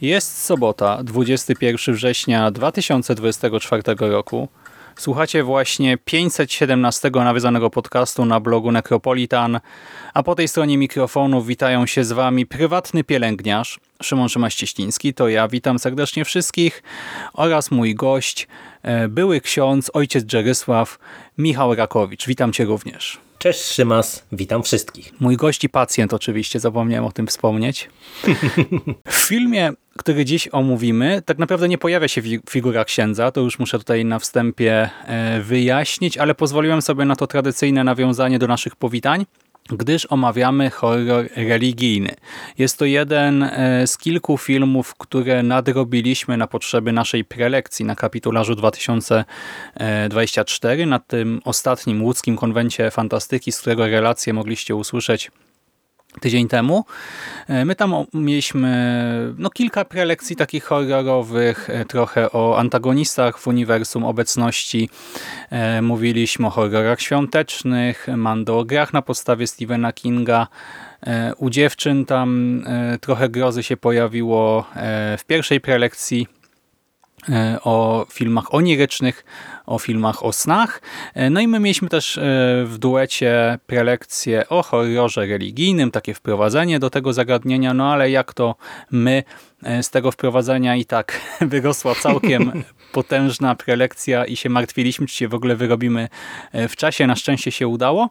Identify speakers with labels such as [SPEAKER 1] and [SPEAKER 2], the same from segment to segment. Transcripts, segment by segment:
[SPEAKER 1] Jest sobota, 21 września 2024 roku. Słuchacie właśnie 517 nawiązanego podcastu na blogu Necropolitan, a po tej stronie mikrofonu witają się z Wami prywatny pielęgniarz Szymon Szymaścieśliński, to ja witam serdecznie wszystkich oraz mój gość, e, były ksiądz, ojciec Dżerysław, Michał Rakowicz. Witam Cię również.
[SPEAKER 2] Cześć Szymas, witam wszystkich.
[SPEAKER 1] Mój gość i pacjent oczywiście, zapomniałem o tym wspomnieć. W filmie, który dziś omówimy, tak naprawdę nie pojawia się figura księdza, to już muszę tutaj na wstępie e, wyjaśnić, ale pozwoliłem sobie na to tradycyjne nawiązanie do naszych powitań gdyż omawiamy horror religijny. Jest to jeden e, z kilku filmów, które nadrobiliśmy na potrzeby naszej prelekcji na kapitularzu 2024, na tym ostatnim łódzkim konwencie fantastyki, z którego relacje mogliście usłyszeć tydzień temu. E, my tam mieliśmy no, kilka prelekcji takich horrorowych, e, trochę o antagonistach w uniwersum obecności. E, mówiliśmy o horrorach świątecznych, Mando o grach na podstawie Stephena Kinga. U dziewczyn tam trochę grozy się pojawiło w pierwszej prelekcji o filmach onirycznych, o filmach o snach. E, no i my mieliśmy też e, w duecie prelekcję o horrorze religijnym, takie wprowadzenie do tego zagadnienia, no ale jak to my e, z tego wprowadzenia i tak wyrosła całkiem potężna prelekcja i się martwiliśmy, czy się w ogóle wyrobimy w czasie. Na szczęście się udało.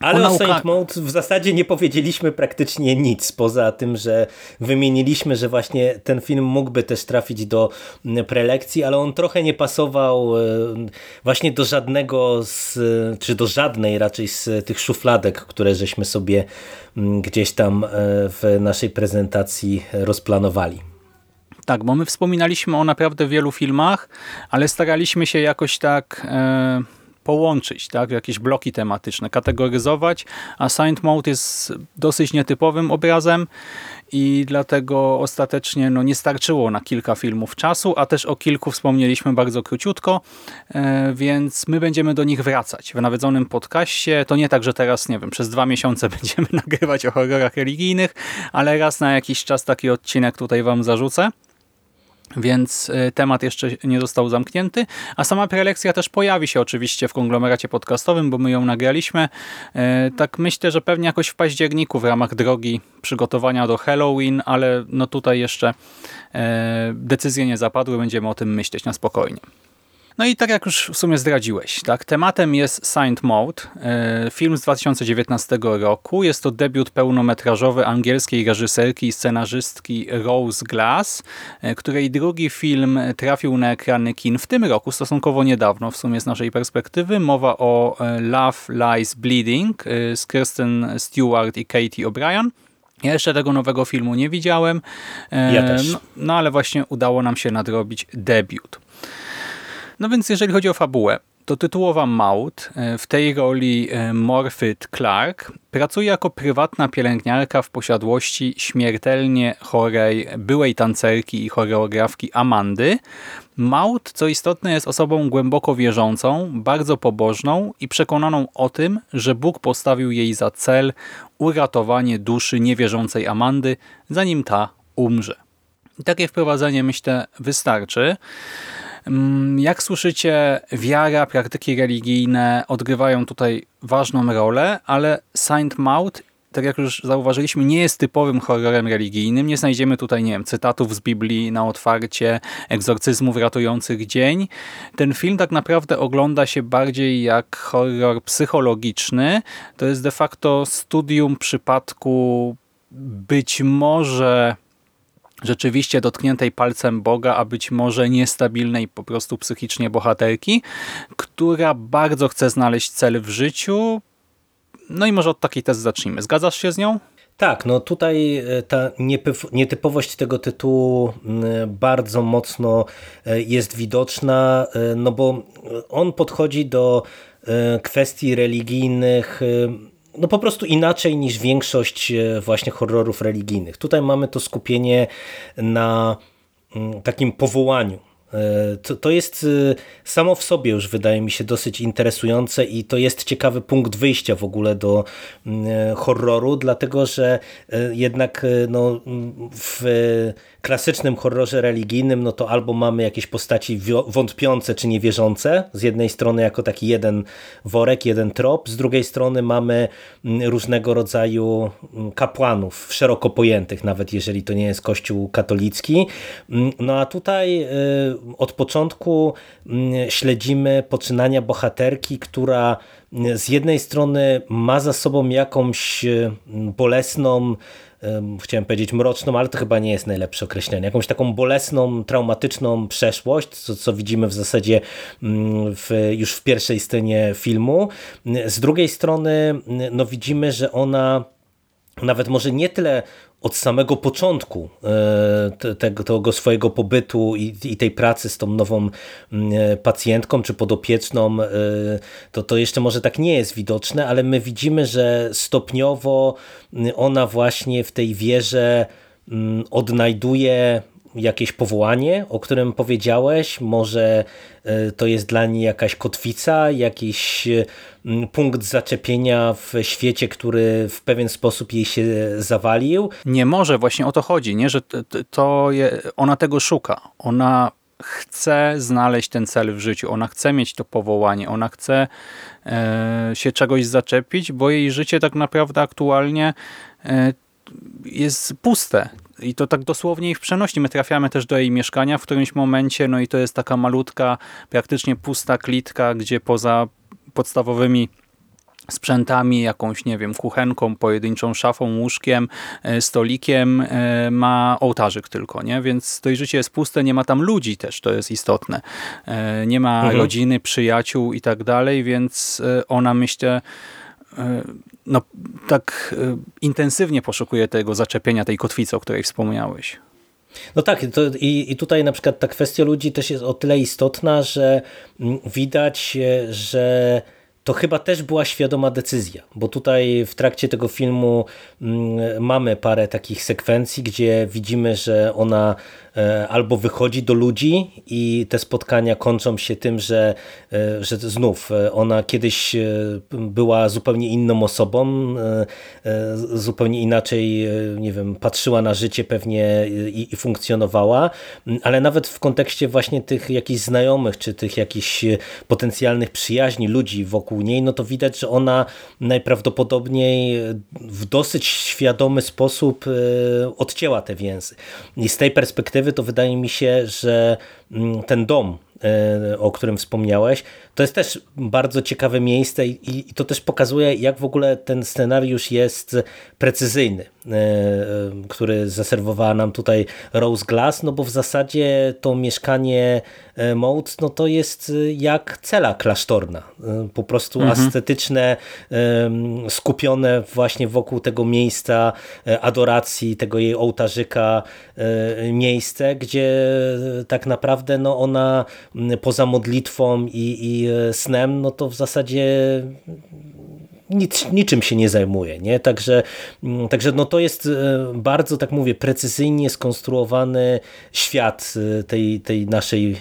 [SPEAKER 2] Ale o Saint Maud w zasadzie nie powiedzieliśmy praktycznie nic, poza tym, że wymieniliśmy, że właśnie ten film mógłby też trafić do prelekcji, ale on trochę nie pasował e, właśnie do żadnego, z, czy do żadnej raczej z tych szufladek, które żeśmy sobie gdzieś tam e, w naszej prezentacji rozplanowali.
[SPEAKER 1] Tak, bo my wspominaliśmy o naprawdę wielu filmach, ale staraliśmy się jakoś tak... E połączyć, tak, jakieś bloki tematyczne, kategoryzować, a Saint Mode jest dosyć nietypowym obrazem i dlatego ostatecznie no, nie starczyło na kilka filmów czasu, a też o kilku wspomnieliśmy bardzo króciutko, e, więc my będziemy do nich wracać w nawiedzonym podcaście. To nie tak, że teraz, nie wiem, przez dwa miesiące będziemy nagrywać o horrorach religijnych, ale raz na jakiś czas taki odcinek tutaj wam zarzucę więc e, temat jeszcze nie został zamknięty, a sama prelekcja też pojawi się oczywiście w konglomeracie podcastowym, bo my ją nagraliśmy. E, tak myślę, że pewnie jakoś w październiku w ramach drogi przygotowania do Halloween, ale no tutaj jeszcze e, decyzje nie zapadły, będziemy o tym myśleć na spokojnie. No i tak jak już w sumie zdradziłeś, tak, tematem jest Saint Mode, film z 2019 roku. Jest to debiut pełnometrażowy angielskiej reżyserki i scenarzystki Rose Glass, e, której drugi film trafił na ekrany kin w tym roku, stosunkowo niedawno w sumie z naszej perspektywy. Mowa o e, Love Lies Bleeding e, z Kirsten Stewart i Katie O'Brien. Ja jeszcze tego nowego filmu nie widziałem.
[SPEAKER 2] Ja też.
[SPEAKER 1] No, no ale właśnie udało nam się nadrobić debiut. No więc jeżeli chodzi o fabułę, to tytułowa Maud, e, w tej roli e, Morfyt Clark, pracuje jako prywatna pielęgniarka w posiadłości śmiertelnie chorej byłej tancerki i choreografki Amandy. Maud, co istotne, jest osobą głęboko wierzącą, bardzo pobożną i przekonaną o tym, że Bóg postawił jej za cel uratowanie duszy niewierzącej Amandy, zanim ta umrze. Takie wprowadzenie, myślę, wystarczy. Mm, jak słyszycie, wiara, praktyki religijne odgrywają tutaj ważną rolę, ale Saint Maud tak jak już zauważyliśmy, nie jest typowym horrorem religijnym. Nie znajdziemy tutaj, nie wiem, cytatów z Biblii na otwarcie, egzorcyzmów ratujących dzień. Ten film tak naprawdę ogląda się bardziej jak horror psychologiczny. To jest de facto studium przypadku być może rzeczywiście dotkniętej palcem Boga, a być może niestabilnej po prostu psychicznie bohaterki, która bardzo chce znaleźć cel w życiu. No i może od takiej tezy zacznijmy. Zgadzasz się z nią?
[SPEAKER 2] Tak, no tutaj e, ta nietypowość tego tytułu bardzo mocno e, jest widoczna, e, no bo on podchodzi do kwestii religijnych no po prostu inaczej niż większość e, właśnie horrorów religijnych. Tutaj mamy to skupienie na mm, takim powołaniu. E, to, to jest e, samo w sobie już wydaje mi się dosyć interesujące i to jest ciekawy punkt wyjścia w ogóle do mm, horroru, dlatego że jednak no, w klasycznym horrorze religijnym, no to albo mamy jakieś postaci wątpiące czy niewierzące, z jednej strony jako taki jeden worek, jeden trop, z drugiej strony mamy mm, różnego rodzaju mm, kapłanów, szeroko pojętych, nawet jeżeli to nie jest kościół katolicki. Mm, no a tutaj od początku śledzimy poczynania bohaterki, która z jednej strony ma za sobą jakąś bolesną, chciałem powiedzieć mroczną, ale to chyba nie jest najlepsze określenie, jakąś taką bolesną, traumatyczną przeszłość, co, co widzimy w zasadzie mm, w, już w pierwszej scenie filmu. Z drugiej strony no widzimy, że ona nawet może nie tyle od samego początku e, tego, swojego pobytu i, i, tej pracy z tą nową mm, e, pacjentką czy podopieczną, e, to, to jeszcze może tak nie jest widoczne, ale my widzimy, że stopniowo mm, ona właśnie w tej wierze mm, odnajduje jakieś powołanie, o którym powiedziałeś, może e, to jest dla niej jakaś kotwica, jakiś e, punkt zaczepienia w świecie, który w pewien sposób jej się zawalił.
[SPEAKER 1] Nie może, właśnie o to chodzi, nie? że to je, ona tego szuka. Ona chce znaleźć ten cel w życiu, ona chce mieć to powołanie, ona chce e, się czegoś zaczepić, bo jej życie tak naprawdę aktualnie e, jest puste. I to tak dosłownie i w przenośni. My trafiamy też do jej mieszkania w którymś momencie, no i to jest taka malutka, praktycznie pusta klitka, gdzie poza podstawowymi sprzętami, jakąś, nie wiem, kuchenką, pojedynczą szafą, łóżkiem, e, stolikiem, e, ma ołtarzyk tylko, nie? Więc to jej życie jest puste, nie ma tam ludzi też, to jest istotne. E, nie ma mhm. rodziny, przyjaciół i tak dalej, więc ona myślę, no, tak e, intensywnie poszukuje tego zaczepienia, tej kotwicy, o której wspomniałeś.
[SPEAKER 2] No tak, to i, i tutaj na przykład ta kwestia ludzi też jest o tyle istotna, że mm, widać, e, że to chyba też była świadoma decyzja, bo tutaj w trakcie tego filmu mm, mamy parę takich sekwencji, gdzie widzimy, że ona E, albo wychodzi do ludzi i te spotkania kończą się tym, że, e, że znów e, ona kiedyś była zupełnie inną osobą, zupełnie inaczej, nie wiem, patrzyła na życie pewnie i, i funkcjonowała, ale nawet w kontekście właśnie tych jakichś znajomych, czy tych jakichś potencjalnych przyjaźni ludzi wokół niej, no to widać, że ona najprawdopodobniej w dosyć świadomy sposób odcięła te więzy. I z tej perspektywy perspektywy to wydaje mi się, że mm, ten dom, e, o którym wspomniałeś, to jest też bardzo ciekawe miejsce i, i to też pokazuje, jak w ogóle ten scenariusz jest precyzyjny, e, e, który zaserwowała nam tutaj Rose Glass, no bo w zasadzie to mieszkanie Moat, no to jest jak cela klasztorna. Po prostu mhm. estetyczne, skupione właśnie wokół tego miejsca adoracji, tego jej ołtarzyka miejsce, gdzie tak naprawdę no ona poza modlitwą i, i E, snem, no to w zasadzie nic, niczym się nie zajmuje. Nie? Także, mm, także no to jest e, bardzo, tak mówię, precyzyjnie skonstruowany świat e, tej, tej naszej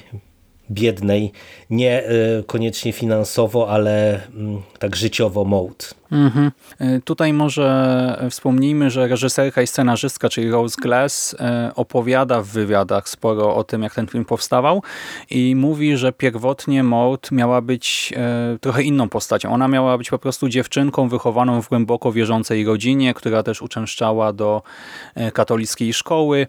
[SPEAKER 2] biednej, nie koniecznie finansowo, ale mm, tak życiowo Mołd.
[SPEAKER 1] Mhm. Tutaj może wspomnijmy, że reżyserka i scenarzystka, czyli Rose Glass opowiada w wywiadach sporo o tym, jak ten film powstawał i mówi, że pierwotnie Maud miała być trochę inną postacią. Ona miała być po prostu dziewczynką wychowaną w głęboko wierzącej rodzinie, która też uczęszczała do katolickiej szkoły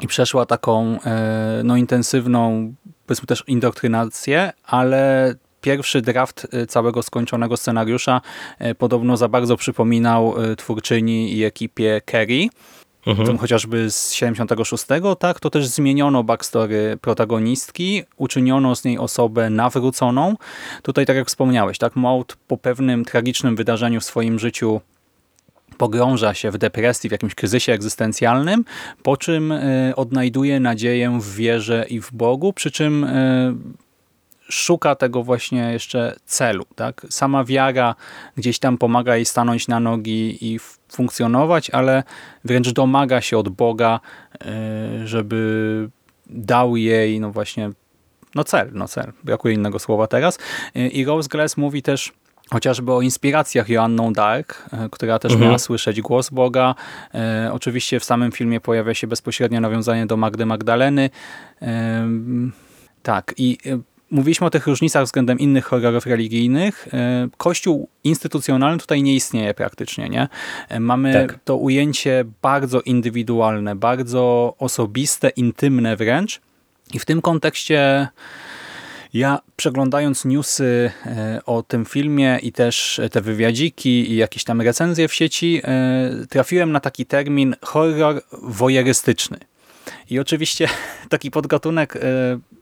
[SPEAKER 1] i przeszła taką e, no, intensywną, powiedzmy też indoktrynację, ale pierwszy draft e, całego skończonego scenariusza e, podobno za bardzo przypominał twórczyni i ekipie Kerry. Mhm. chociażby z 76, tak, to też zmieniono backstory protagonistki, uczyniono z niej osobę nawróconą. Tutaj, tak jak wspomniałeś, tak, Maud po pewnym tragicznym wydarzeniu w swoim życiu pogrąża się w depresji, w jakimś kryzysie egzystencjalnym, po czym e, odnajduje nadzieję w wierze i w Bogu, przy czym e, szuka tego właśnie jeszcze celu. Tak? Sama wiara gdzieś tam pomaga jej stanąć na nogi i funkcjonować, ale wręcz domaga się od Boga, e, żeby dał jej no właśnie no cel, no cel. Brakuje innego słowa teraz. I Rose Glass mówi też chociażby o inspiracjach Joanną Dark, e, która też mhm. miała słyszeć głos Boga. E, oczywiście w samym filmie pojawia się bezpośrednie nawiązanie do Magdy Magdaleny. E, tak, i e, mówiliśmy o tych różnicach względem innych horrorów religijnych. E, Kościół instytucjonalny tutaj nie istnieje praktycznie. nie? E, mamy tak. to ujęcie bardzo indywidualne, bardzo osobiste, intymne wręcz. I w tym kontekście ja przeglądając newsy e, o tym filmie i też te wywiadziki i jakieś tam recenzje w sieci, e, trafiłem na taki termin horror wojerystyczny. I oczywiście taki podgatunek e,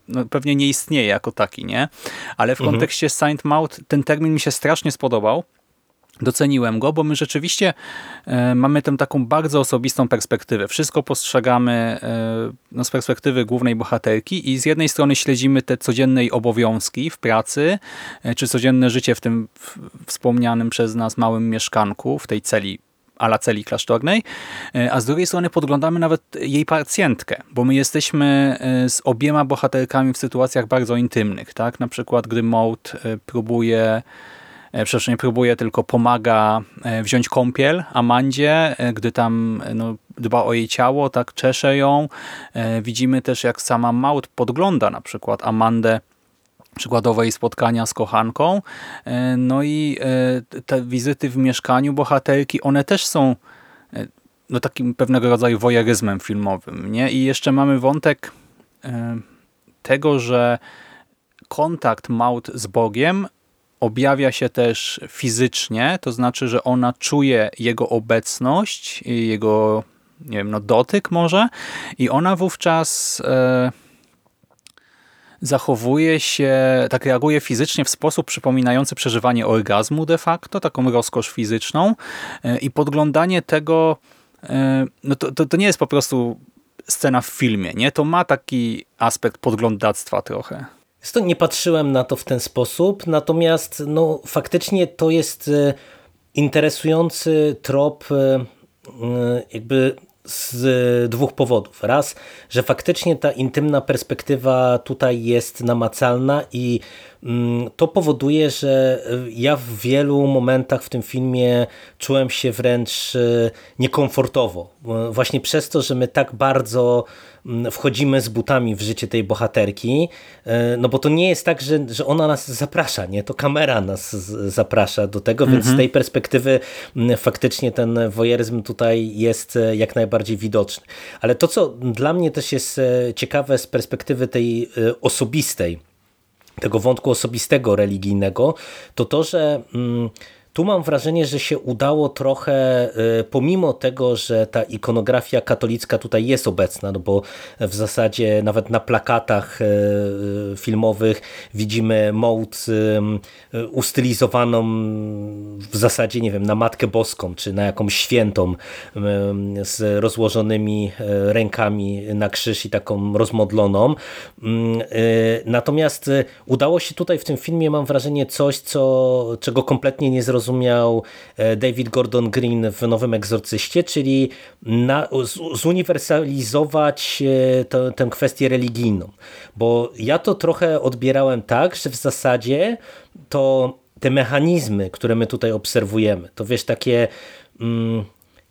[SPEAKER 1] no, pewnie nie istnieje jako taki, nie? Ale w mhm. kontekście Saint Maud ten termin mi się strasznie spodobał, doceniłem go, bo my rzeczywiście e, mamy tę taką bardzo osobistą perspektywę. Wszystko postrzegamy e, no, z perspektywy głównej bohaterki i z jednej strony śledzimy te codzienne obowiązki w pracy, e, czy codzienne życie w tym wspomnianym przez nas małym mieszkanku, w tej celi ala celi klasztornej, a z drugiej strony podglądamy nawet jej pacjentkę, bo my jesteśmy z obiema bohaterkami w sytuacjach bardzo intymnych. tak? Na przykład gdy Maud próbuje E, przecież nie próbuje, tylko pomaga e, wziąć kąpiel Amandzie, e, gdy tam no, dba o jej ciało, tak czesze ją. Widzimy też, jak sama Maud podgląda na przykład Amandę przykładowo jej spotkania z kochanką. No i te wizyty w mieszkaniu bohaterki, one też są no, takim pewnego rodzaju wojeryzmem filmowym. Nie? I jeszcze mamy wątek tego, że kontakt Maud z Bogiem objawia się też fizycznie, to znaczy, że ona czuje jego obecność, jego nie wiem, no dotyk może i ona wówczas e, zachowuje się, tak reaguje fizycznie w sposób przypominający przeżywanie orgazmu de facto, taką rozkosz fizyczną e, i podglądanie tego, e, no to, to, to nie jest po prostu scena w filmie, nie? To ma taki aspekt podglądactwa trochę.
[SPEAKER 2] To nie patrzyłem na to w ten sposób, natomiast no, faktycznie to jest e, interesujący trop e, e, jakby z dwóch powodów. Raz, że faktycznie ta intymna perspektywa tutaj jest namacalna i mm, to powoduje, że ja w wielu momentach w tym filmie czułem się wręcz niekomfortowo. Właśnie przez to, że my tak bardzo wchodzimy z butami w życie tej bohaterki, e, no bo to nie jest tak, że, że ona nas zaprasza, nie? To kamera nas zaprasza do tego, więc z mhm. tej perspektywy mm, faktycznie ten wojeryzm tutaj jest e, jak najbardziej widoczny. Ale to, co dla mnie też jest e, ciekawe z perspektywy tej osobistej, tego wątku osobistego, religijnego, to to, że mm, tu mam wrażenie, że się udało trochę, y, pomimo tego, że ta ikonografia katolicka tutaj jest obecna, no bo w zasadzie nawet na plakatach y, y, filmowych widzimy mołd ustylizowaną w zasadzie, nie wiem, na Matkę Boską, czy na jakąś świętą z rozłożonymi rękami na krzyż i taką rozmodloną. Mm, natomiast udało się tutaj w tym filmie, mam wrażenie, coś, co, czego kompletnie nie zrozumiałem zrozumiał David Gordon Green w Nowym Egzorcyście, czyli na, zuniwersalizować to, tę kwestię religijną. Bo ja to trochę odbierałem tak, że w zasadzie to te mechanizmy, które my tutaj obserwujemy, to wiesz, takie... Mm,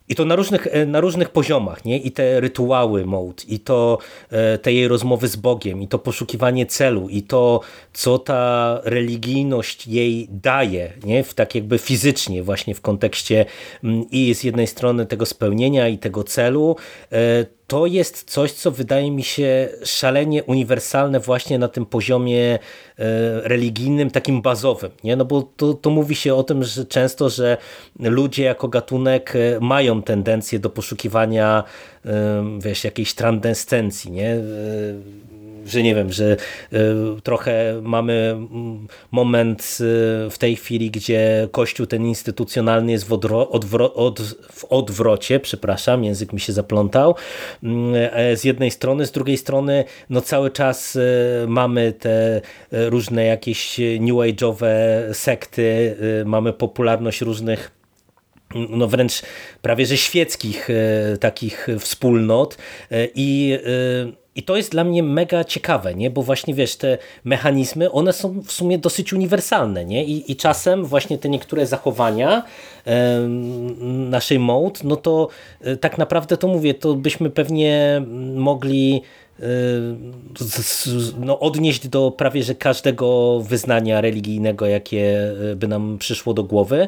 [SPEAKER 2] i to na różnych, e, na różnych poziomach, nie? I te rytuały mode, i to e, te jej rozmowy z Bogiem, i to poszukiwanie celu, i to, co ta religijność jej daje, nie? W tak jakby fizycznie, właśnie w kontekście mm, i z jednej strony tego spełnienia i tego celu, e, to jest coś, co wydaje mi się szalenie uniwersalne właśnie na tym poziomie e, religijnym, takim bazowym. Nie? No bo to, to mówi się o tym, że często, że ludzie jako gatunek e, mają tendencję do poszukiwania e, wiesz, jakiejś transcendencji, nie? Że nie wiem, że e, trochę mamy moment e, w tej chwili, gdzie Kościół ten instytucjonalny jest w, odwro od w odwrocie, przepraszam, język mi się zaplątał, e, z jednej strony, z drugiej strony no cały czas mamy te różne jakieś new age'owe sekty, mamy popularność różnych no wręcz prawie że świeckich takich wspólnot i i to jest dla mnie mega ciekawe, nie? bo właśnie wiesz, te mechanizmy, one są w sumie dosyć uniwersalne nie? I, i czasem właśnie te niektóre zachowania naszej mode, no to e, tak naprawdę to mówię, to byśmy pewnie mogli no, odnieść do prawie że każdego wyznania religijnego, jakie e, by nam przyszło do głowy.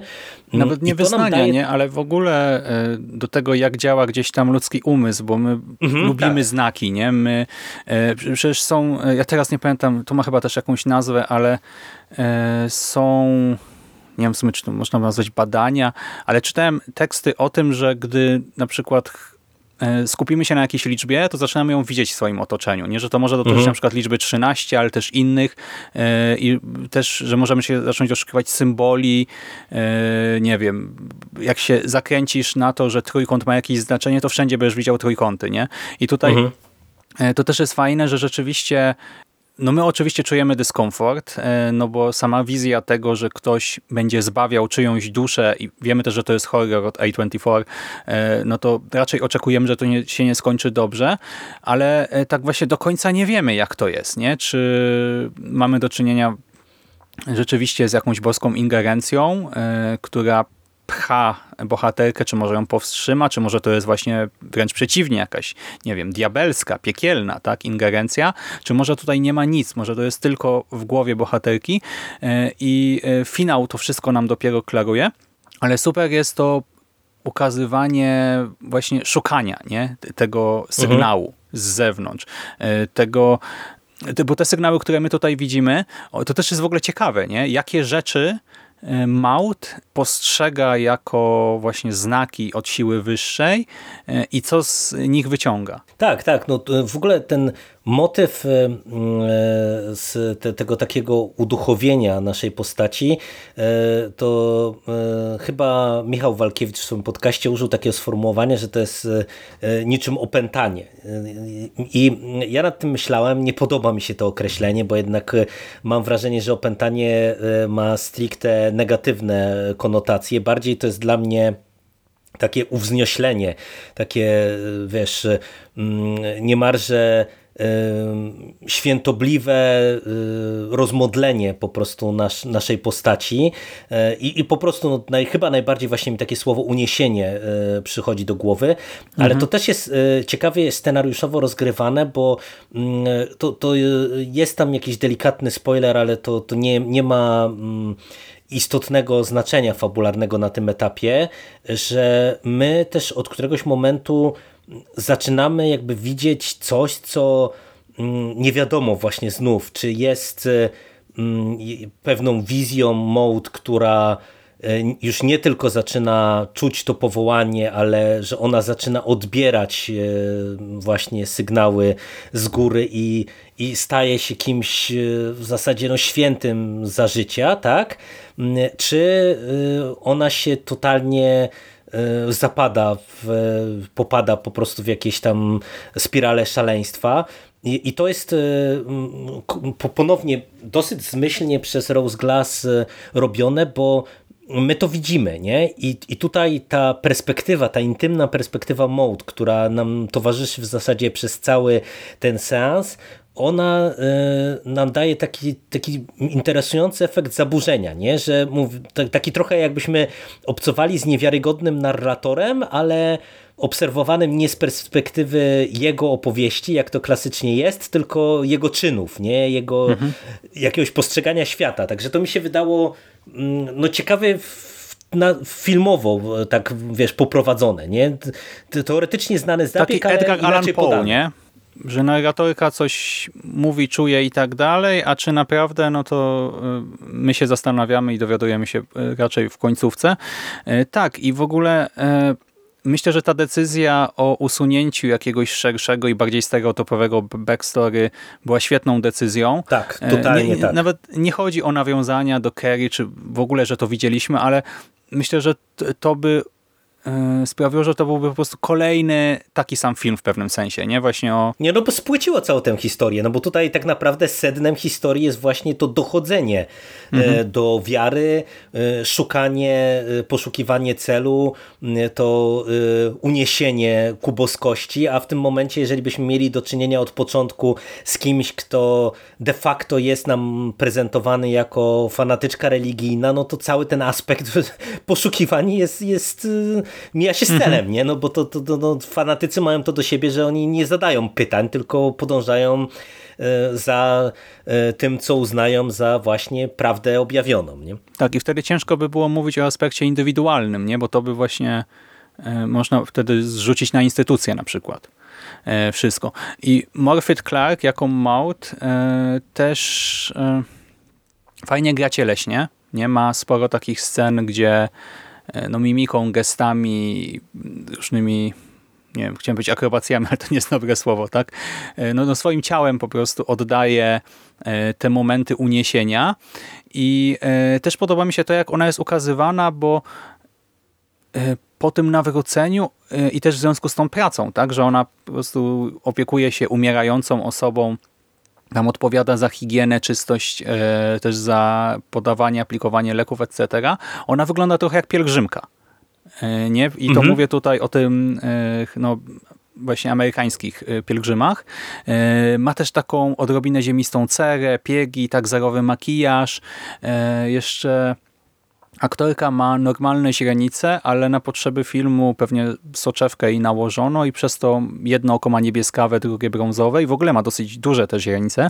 [SPEAKER 1] Nawet nie wyznania, daje... nie, ale w ogóle e, do tego, jak działa gdzieś tam ludzki umysł, bo my mhm, lubimy tak. znaki, nie? My, przecież są, ja teraz nie pamiętam, to ma chyba też jakąś nazwę, ale są nie wiem w sumie, czy to można nazwać badania, ale czytałem teksty o tym, że gdy na przykład skupimy się na jakiejś liczbie, to zaczynamy ją widzieć w swoim otoczeniu. Nie, że to może dotyczyć mhm. na przykład liczby 13, ale też innych e, i też, że możemy się zacząć doszukiwać symboli, e, nie wiem, jak się zakręcisz na to, że trójkąt ma jakieś znaczenie, to wszędzie będziesz widział trójkąty, nie? I tutaj mhm. To też jest fajne, że rzeczywiście no my oczywiście czujemy dyskomfort, e, no bo sama wizja tego, że ktoś będzie zbawiał czyjąś duszę i wiemy też, że to jest horror od A24, e, no to raczej oczekujemy, że to nie, się nie skończy dobrze, ale e, tak właśnie do końca nie wiemy, jak to jest, nie? Czy mamy do czynienia rzeczywiście z jakąś boską ingerencją, która pcha bohaterkę, czy może ją powstrzyma, czy może to jest właśnie wręcz przeciwnie jakaś, nie wiem, diabelska, piekielna tak, ingerencja, czy może tutaj nie ma nic, może to jest tylko w głowie bohaterki e, i e, finał to wszystko nam dopiero klaruje, ale super jest to ukazywanie właśnie szukania nie? tego sygnału mhm. z zewnątrz, e, tego bo te sygnały, które my tutaj widzimy, to też jest w ogóle ciekawe, nie? jakie rzeczy E, Maut postrzega jako właśnie znaki od siły wyższej e, i co z nich wyciąga.
[SPEAKER 2] Tak, tak. No, w ogóle ten motyw e, z te, tego takiego uduchowienia naszej postaci, to chyba Michał Walkiewicz w swoim podcaście użył takiego sformułowania, że to jest niczym opętanie. I ja nad tym myślałem, nie podoba mi się to określenie, bo jednak mam wrażenie, że opętanie ma stricte negatywne konotacje. Bardziej to jest dla mnie takie uwznioślenie, takie wiesz, mm, niemalże świętobliwe y, rozmodlenie po prostu nas, naszej postaci y, i, i po prostu no, naj, chyba najbardziej właśnie mi takie słowo uniesienie y, przychodzi do głowy, ale mhm. to też jest ciekawie scenariuszowo rozgrywane, bo mm, to, to jest tam jakiś delikatny spoiler, ale to, to nie, nie ma mm, istotnego znaczenia fabularnego na tym etapie, że my też od któregoś momentu zaczynamy jakby widzieć coś, co mm, nie wiadomo właśnie znów, czy jest mm, pewną wizją mode, która e, już nie tylko zaczyna czuć to powołanie, ale że ona zaczyna odbierać e, właśnie sygnały z góry i, i staje się kimś w zasadzie no, świętym za życia, tak? Mm, czy ona się totalnie zapada, w, popada po prostu w jakieś tam spirale szaleństwa. I, I, to jest e, ponownie dosyć zmyślnie przez Rose Glass e, robione, bo my to widzimy, nie? I, I tutaj ta perspektywa, ta intymna perspektywa mode, która nam towarzyszy w zasadzie przez cały ten seans, ona y, nam daje taki, taki interesujący efekt zaburzenia, nie? że taki trochę jakbyśmy obcowali z niewiarygodnym narratorem, ale obserwowanym nie z perspektywy jego opowieści, jak to klasycznie jest, tylko jego czynów, nie jego mhm. jakiegoś postrzegania świata. Także to mi się wydało mm, no, ciekawe w, na, filmowo tak wiesz, poprowadzone. Nie? Teoretycznie znany zabieg,
[SPEAKER 1] Taki Edgar Allan Poe, nie? Że narratorka coś mówi, czuje i tak dalej, a czy naprawdę, no to y, my się zastanawiamy i dowiadujemy się y, raczej w końcówce. Y, tak i w ogóle myślę, że ta decyzja o usunięciu jakiegoś szerszego i bardziej stereotypowego backstory była świetną decyzją.
[SPEAKER 2] Tak, totalnie
[SPEAKER 1] nie,
[SPEAKER 2] tak.
[SPEAKER 1] Nawet nie chodzi o nawiązania do Kerry, czy w ogóle, że to widzieliśmy, ale myślę, że to by sprawiło, że to byłby po prostu kolejny taki sam film w pewnym sensie, nie? Właśnie o...
[SPEAKER 2] Nie, no bo spłyciło całą tę historię, no bo tutaj tak naprawdę sednem historii jest właśnie to dochodzenie e, mhm. do wiary, e, szukanie, poszukiwanie celu, to uniesienie ku boskości, a w tym momencie, jeżeli byśmy mieli do czynienia od początku z kimś, kto de facto jest nam prezentowany jako fanatyczka religijna, no to cały ten aspekt poszukiwania jest, jest mija się z celem, mhm. nie? No bo to, to, to no, fanatycy mają to do siebie, że oni nie zadają pytań, tylko podążają e, za e, tym, co uznają za właśnie prawdę objawioną. Nie?
[SPEAKER 1] Tak, i wtedy ciężko by było mówić o aspekcie indywidualnym, nie? bo to by właśnie e, można wtedy zrzucić na instytucję na przykład wszystko. I Morfyt Clark jako Maud też fajnie gra cieleśnie. Nie ma sporo takich scen, gdzie no, mimiką, gestami, różnymi nie wiem, chciałem być akrobacjami, ale to nie jest dobre słowo, tak? E, no, no swoim ciałem po prostu oddaje e, te momenty uniesienia i też podoba mi się to, jak ona jest ukazywana, bo po tym nawróceniu i też w związku z tą pracą, tak, że ona po prostu opiekuje się umierającą osobą tam odpowiada za higienę, czystość, e, też za podawanie, aplikowanie leków, etc. Ona wygląda trochę jak pielgrzymka. E, nie? I to mhm. mówię tutaj o tym e, no, właśnie amerykańskich pielgrzymach. Ma też taką odrobinę ziemistą cerę, piegi, tak zerowy makijaż. Jeszcze Aktorka ma normalne źrenice, ale na potrzeby filmu pewnie soczewkę jej nałożono i przez to jedno oko ma niebieskawe, drugie brązowe i w ogóle ma dosyć duże te źrenice,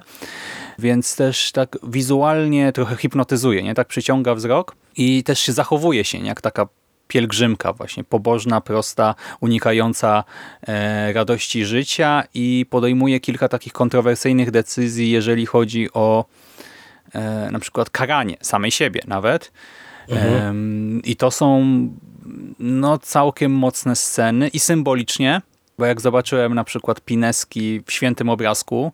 [SPEAKER 1] więc też tak wizualnie trochę hipnotyzuje, nie? tak przyciąga wzrok i też się zachowuje się jak taka pielgrzymka właśnie, pobożna, prosta, unikająca e, radości życia i podejmuje kilka takich kontrowersyjnych decyzji, jeżeli chodzi o e, na przykład karanie samej siebie nawet, Mhm. I to są no, całkiem mocne sceny i symbolicznie, bo jak zobaczyłem na przykład Pineski w świętym obrazku,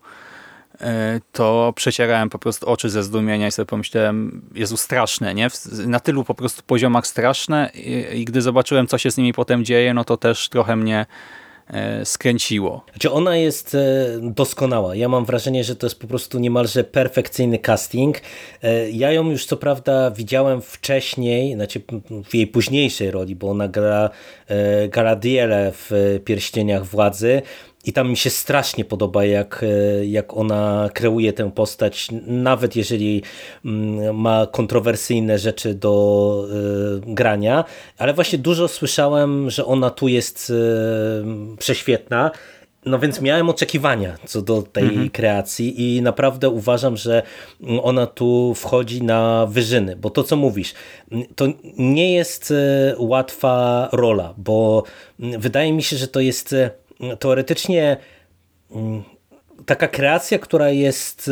[SPEAKER 1] e, to przecierałem po prostu oczy ze zdumienia i sobie pomyślałem, Jezu, straszne, nie? Na tylu po prostu poziomach straszne i, i gdy zobaczyłem, co się z nimi potem dzieje, no to też trochę mnie E, skręciło.
[SPEAKER 2] Znaczy ona jest e, doskonała. Ja mam wrażenie, że to jest po prostu niemalże perfekcyjny casting. E, ja ją już co prawda widziałem wcześniej, znaczy w jej późniejszej roli, bo ona gra Garadiele w Pierścieniach Władzy, i tam mi się strasznie podoba, jak, e, jak ona kreuje tę postać, nawet jeżeli mm, ma kontrowersyjne rzeczy do y, grania, ale właśnie dużo słyszałem, że ona tu jest y, prześwietna. No więc miałem oczekiwania co do tej mhm. kreacji i naprawdę uważam, że ona tu wchodzi na wyżyny, bo to co mówisz, to nie jest łatwa rola, bo wydaje mi się, że to jest teoretycznie mm, taka kreacja, która jest,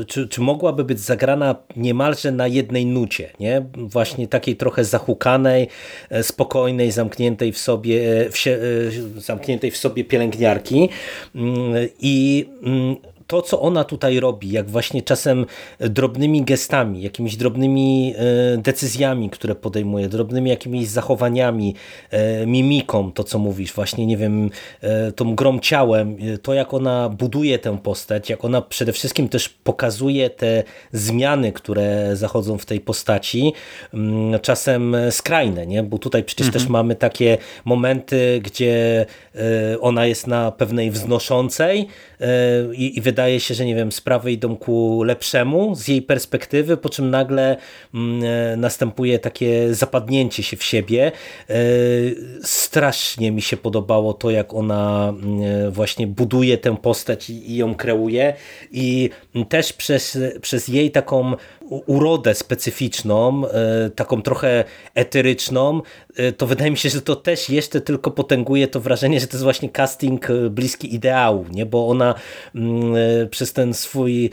[SPEAKER 2] e, czy, czy mogłaby być zagrana niemalże na jednej nucie, nie? Właśnie takiej trochę zahukanej, e, spokojnej, zamkniętej w sobie, e, w, zamkniętej w sobie pielęgniarki mm, i mm, to, co ona tutaj robi, jak właśnie czasem drobnymi gestami, jakimiś drobnymi decyzjami, które podejmuje, drobnymi jakimiś zachowaniami, mimiką, to co mówisz, właśnie nie wiem, tą grą ciałem, to jak ona buduje tę postać, jak ona przede wszystkim też pokazuje te zmiany, które zachodzą w tej postaci, mm, czasem skrajne, nie? bo tutaj przecież mhm. też mamy takie momenty, gdzie e, ona jest na pewnej wznoszącej e, i, i wydaje się, że nie wiem, sprawy idą ku lepszemu z jej perspektywy, po czym nagle mm, e, następuje takie zapadnięcie się w siebie. Strasznie mi się podobało to, jak ona mm, właśnie buduje tę postać i ją kreuje i też przez, przez jej taką urodę specyficzną, e, taką trochę eteryczną, e, to wydaje mi się, że to też jeszcze tylko potęguje to wrażenie, że to jest właśnie casting e, bliski ideału, nie? bo ona mm, przez ten swój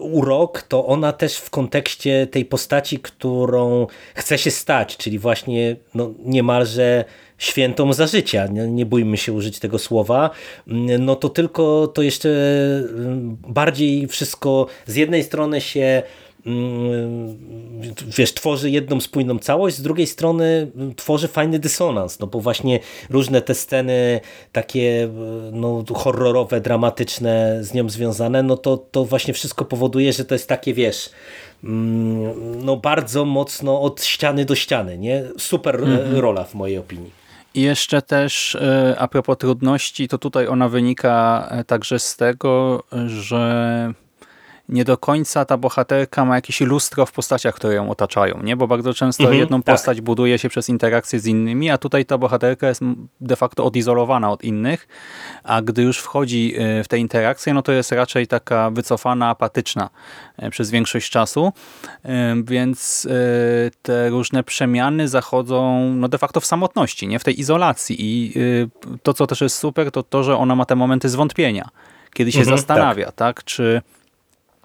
[SPEAKER 2] urok, to ona też w kontekście tej postaci, którą chce się stać, czyli właśnie no, niemalże świętą za życia, nie, nie bójmy się użyć tego słowa, mm, no to tylko to jeszcze mm, bardziej wszystko z jednej strony się mm, wiesz, tworzy jedną spójną całość, z drugiej strony tworzy fajny dysonans, no bo właśnie różne te sceny takie no, horrorowe, dramatyczne z nią związane, no to, to właśnie wszystko powoduje, że to jest takie, wiesz, no bardzo mocno od ściany do ściany, nie? Super mm -hmm. rola w mojej opinii.
[SPEAKER 1] Jeszcze też e, a propos trudności, to tutaj ona wynika e, także z tego, że nie do końca ta bohaterka ma jakieś lustro w postaciach, które ją otaczają, nie? Bo bardzo często mhm, jedną tak. postać buduje się przez interakcję z innymi, a tutaj ta bohaterka jest de facto odizolowana od innych, a gdy już wchodzi y, w te interakcje, no to jest raczej taka wycofana, apatyczna y, przez większość czasu, y, więc te różne przemiany zachodzą no de facto w samotności, nie? W tej izolacji i to, co też jest super, to to, że ona ma te momenty zwątpienia, kiedy się mhm, zastanawia, tak? tak? Czy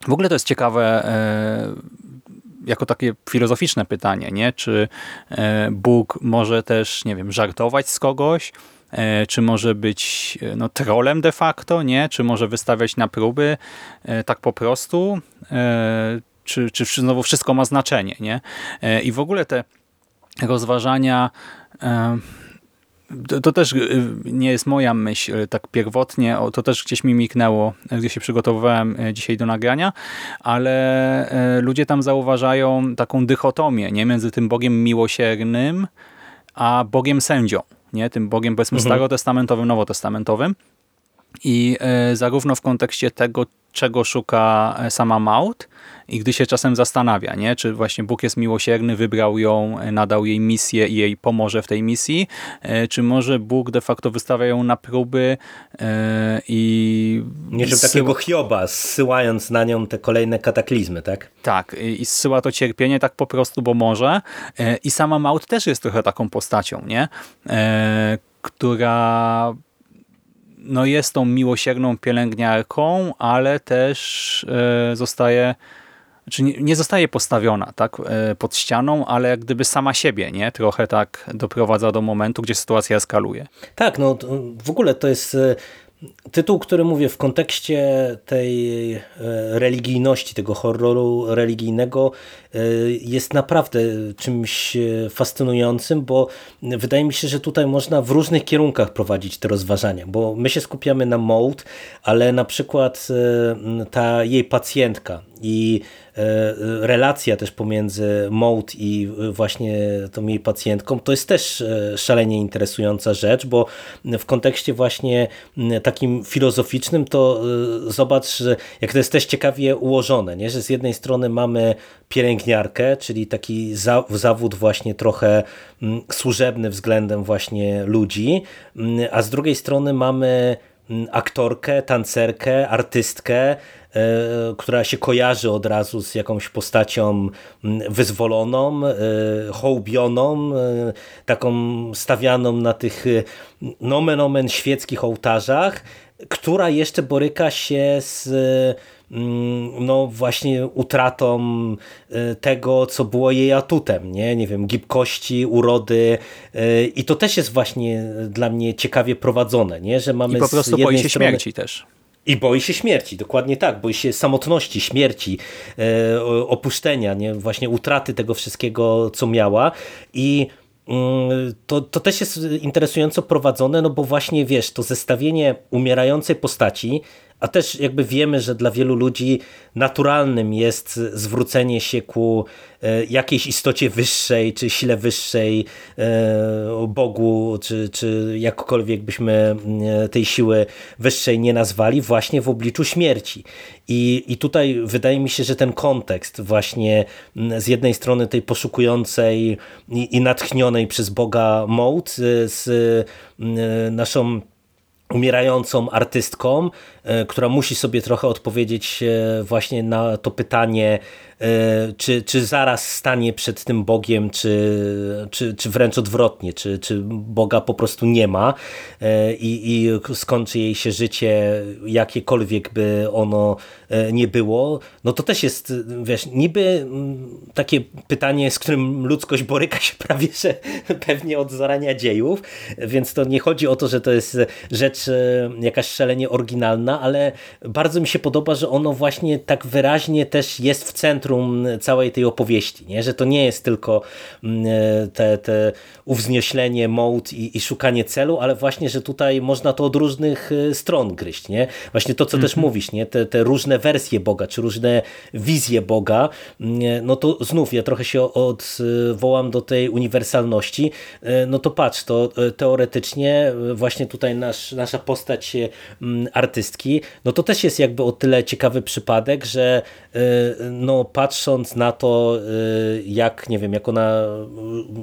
[SPEAKER 1] w ogóle to jest ciekawe e, jako takie filozoficzne pytanie, nie? Czy e, Bóg może też, nie wiem, żartować z kogoś, e, czy może być no, trolem de facto, nie? Czy może wystawiać na próby tak po prostu, czy, czy znowu wszystko ma znaczenie, nie? I w ogóle te rozważania to, to, też y, nie jest moja myśl tak pierwotnie, to też gdzieś mi miknęło, gdzie się przygotowywałem e, dzisiaj do nagrania, ale ludzie tam zauważają taką dychotomię nie? między tym Bogiem miłosiernym, a Bogiem sędzią, nie? tym Bogiem powiedzmy mhm. starotestamentowym, nowotestamentowym. I e, zarówno w kontekście tego, czego szuka sama Maut, i gdy się czasem zastanawia, nie, czy właśnie Bóg jest miłosierny, wybrał ją, nadał jej misję i jej pomoże w tej misji, e, czy może Bóg de facto wystawia ją na próby e, i...
[SPEAKER 2] Niczym takiego Hioba, zsyłając na nią te kolejne kataklizmy, tak?
[SPEAKER 1] Tak, i zsyła to cierpienie tak po prostu, bo może. E, I sama Maut też jest trochę taką postacią, nie? która no jest tą miłosierną pielęgniarką, ale też zostaje znaczy nie, nie zostaje postawiona tak, e, pod ścianą, ale jak gdyby sama siebie nie trochę tak doprowadza do momentu, gdzie sytuacja eskaluje.
[SPEAKER 2] Tak, no w ogóle to jest e, tytuł, który mówię w kontekście tej e, religijności, tego horroru religijnego jest naprawdę czymś fascynującym, bo wydaje mi się, że tutaj można w różnych kierunkach prowadzić te rozważania, bo my się skupiamy na Mold, ale na przykład ta jej pacjentka i E, relacja też pomiędzy Maud i właśnie tą jej pacjentką, to jest też e, szalenie interesująca rzecz, bo w kontekście właśnie takim filozoficznym to e, zobacz, jak to jest też ciekawie ułożone, nie? że z jednej strony mamy pielęgniarkę, czyli taki zawód właśnie trochę służebny względem właśnie ludzi, a z drugiej strony mamy aktorkę, tancerkę, artystkę, E, która się kojarzy od razu z jakąś postacią wyzwoloną, e, hołbioną, e, taką stawianą na tych nomen omen świeckich ołtarzach, która jeszcze boryka się z no właśnie utratą tego, co było jej atutem, nie? Nie wiem, gibkości, urody i to też jest właśnie dla mnie ciekawie prowadzone, nie? Że mamy
[SPEAKER 1] I po prostu boi się strony... śmierci też.
[SPEAKER 2] I boi się śmierci, dokładnie tak. Boi się samotności, śmierci, e, opuszczenia, nie? właśnie utraty tego wszystkiego, co miała. I mm, to, to też jest interesująco prowadzone, no bo właśnie wiesz, to zestawienie umierającej postaci a też jakby wiemy, że dla wielu ludzi naturalnym jest zwrócenie się ku e, jakiejś istocie wyższej, czy sile wyższej, e, Bogu, czy, czy jakkolwiek byśmy e, tej siły wyższej nie nazwali, właśnie w obliczu śmierci. I, I tutaj wydaje mi się, że ten kontekst właśnie z jednej strony tej poszukującej i, i natchnionej przez Boga Mołd z naszą umierającą artystką, e, która musi sobie trochę odpowiedzieć e, właśnie na to pytanie, czy, czy zaraz stanie przed tym Bogiem, czy, czy, czy wręcz odwrotnie, czy, czy Boga po prostu nie ma e, i, i skończy jej się życie, jakiekolwiek by ono e, nie było, no to też jest, wiesz, niby mm, takie pytanie, z którym ludzkość boryka się prawie, że pewnie od zarania dziejów, więc to nie chodzi o to, że to jest rzecz jakaś szalenie oryginalna, ale bardzo mi się podoba, że ono właśnie tak wyraźnie też jest w centrum centrum całej tej opowieści, nie? że to nie jest tylko mm, e, te, te uwznieślenie, mołd i, i szukanie celu, ale właśnie, że tutaj można to od różnych e, stron gryźć. Nie? Właśnie to, co też mhm. mówisz, nie? Te, te różne wersje Boga, czy różne wizje Boga, mm, e, no to znów ja trochę się odwołam do tej uniwersalności, no to patrz, to teoretycznie właśnie tutaj nasz, nasza postać mm, artystki, no to też jest jakby o tyle ciekawy przypadek, że no patrząc na to, y, jak, nie wiem, jak ona